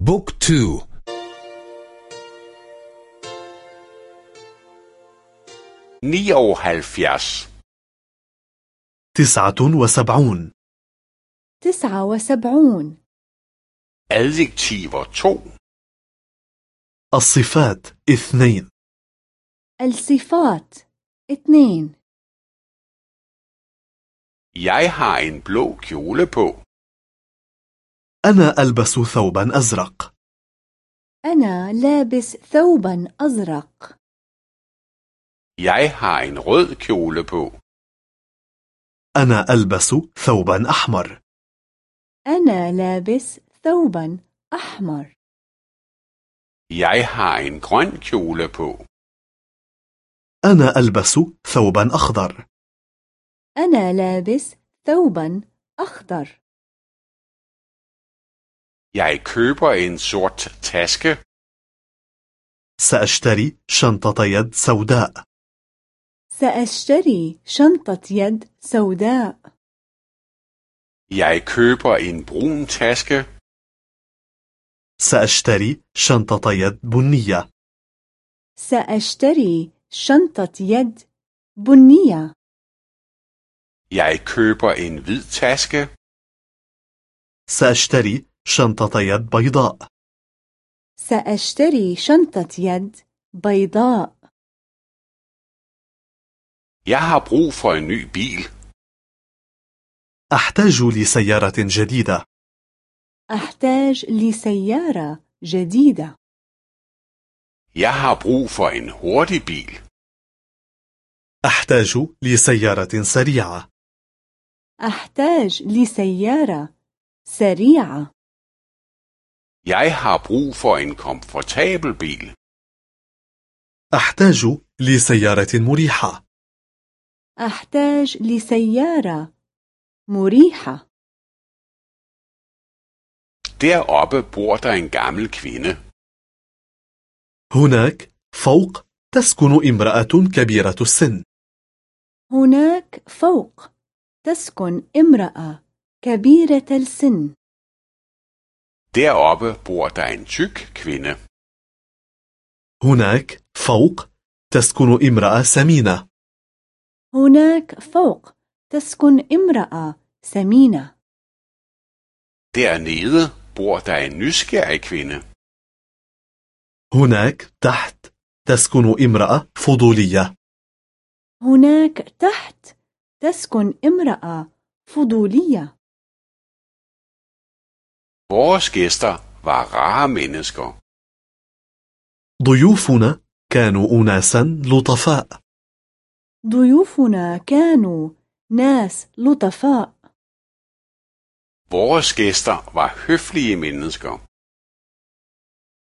book to nioghalvfjerds تسعة وسبعون. تسعة وسبعون. adjektiver 2 الصفات اثنين. الصفات اثنين. Jeg har en blå kjole på. أنا ألبس ثوبا أزرق. أنا لابس ثوبا أزرق. Jeg har en rød kjole på. أنا ألبس ثوبا أحمر. أنا لابس ثوبا أحمر. Jeg har en grøn kjole på. أنا ألبس ثوبا أخضر. أنا لابس ثوبا أخضر. Jeg køber en sort taske. سأشتري شنطة يد سوداء سأشتري شنطة يد سوداء Jeg køber en brun taske. سأشتري شنطة يد بنية سأشتري شنطة يد بنية Jeg køber en hvid taske. سأشتري شنطة يد بيضاء. سأشتري شنطة يد بيضاء. Jeg har brug for en ny bil. أحتاج لسيارة جديدة. أحتاج لسيارة جديدة. Jeg har brug for en hurtig bil. أحتاج لسيارة سريعة. أحتاج لسيارة سريعة. Jeg har brug for en komfortabel bil. أحتاج لسيارة مريحة أحتاج لسيارة مريحة Deroppe bor der en gammel kvinde. هناك فوق تسكن امرأة كبيرة السن هناك فوق تسكن امرأة كبيرة السن Deroppe bor der en tyk kvinde. هناك فوق تسكن امرأة سمينة هناك فوق تسكن امرأة سمينة Dernede bor der en nysgerrig kvinde. هناك تحت تسكن امرأة فضولية هناك تحت تسكن امرأة فضولية Vores gæster var rare mennesker. ضيوفنا كانوا أناسا لطفاء ضيوفنا كانوا ناس لطفاء Vores gæster var høflige mennesker.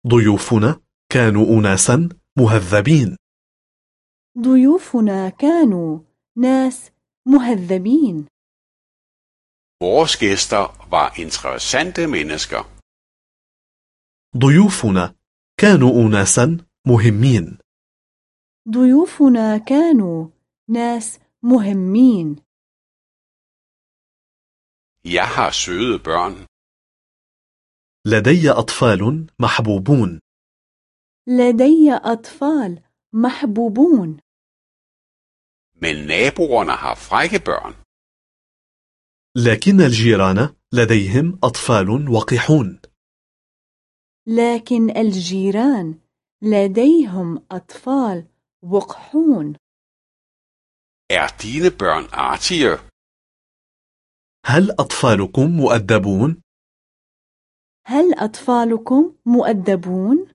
ضيوفنا كانوا أناسا مهذبين ضيوفنا كانوا ناس مهذبين Vores gæster var interessante mennesker. ضيوفنا كانوا أناسا مهمين ضيوفنا كانوا ناس مهمين Jeg har søde børn. لدي أطفال محبوبون لدي أطفال محبوبون Men naboerne har frække børn. لكن الجيران لديهم أطفال وقحون لكن الجيران لديهم أطفال وقحون Er dine børn artige? هل أطفالكم مؤدبون؟ هل أطفالكم مؤدبون؟